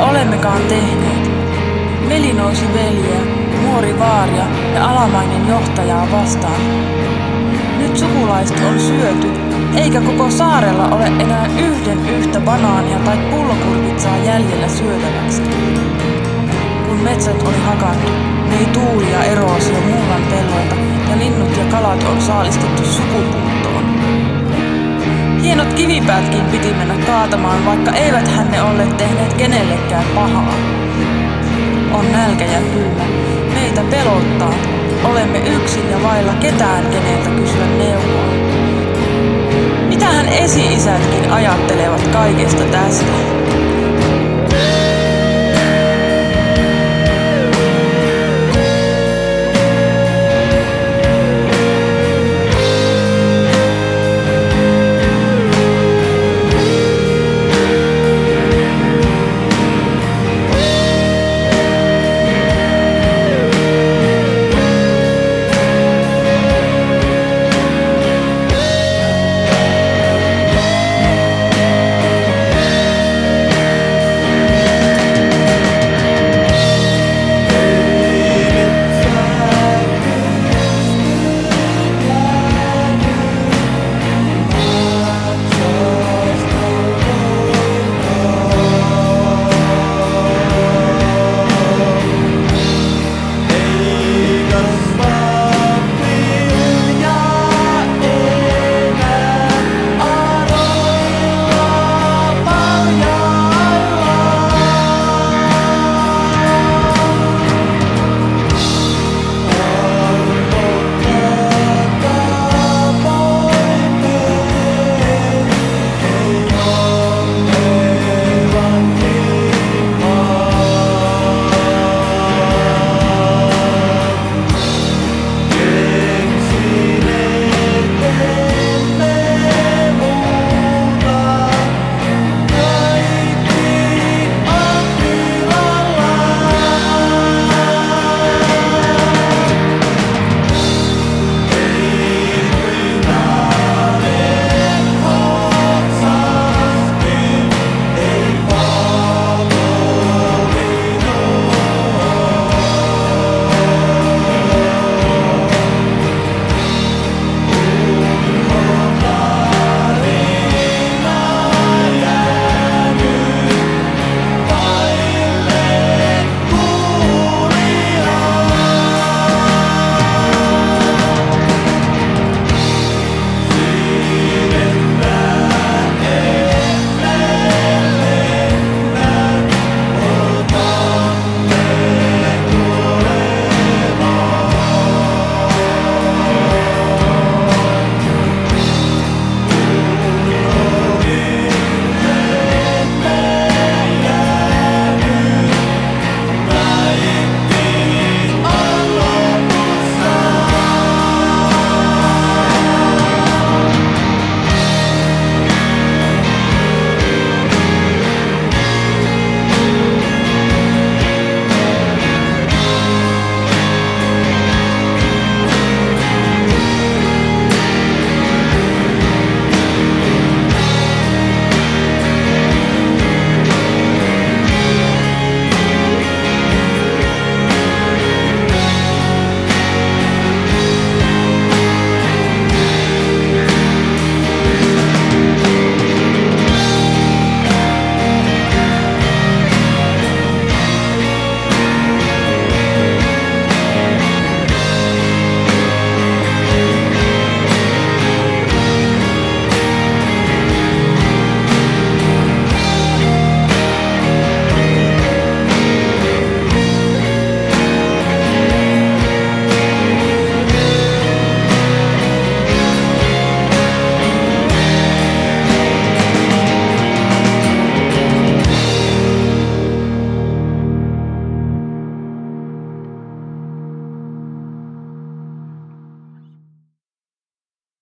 olemmekaan tehneet. Veli nousi veljeä, nuori vaaria ja alamainen johtajaa vastaan. Nyt sukulaiset on syöty, eikä koko saarella ole enää yhden yhtä banaania tai pullokurpitsaa jäljellä syötäväksi. Kun metsät oli hakattu, vei tuuli ja eroosio mullan pelloilta ja linnut ja kalat on saalistettu sukupuuttoon. Hienot kivipäätkin piti mennä kaatamaan, vaikka eivät hänne olleet tehneet kenellekään pahaa. On nälkä ja kylmä, meitä pelottaa. Olemme yksin ja vailla ketään keneltä kysyä neuvoa. Mitähän esi-isätkin ajattelevat kaikesta tästä?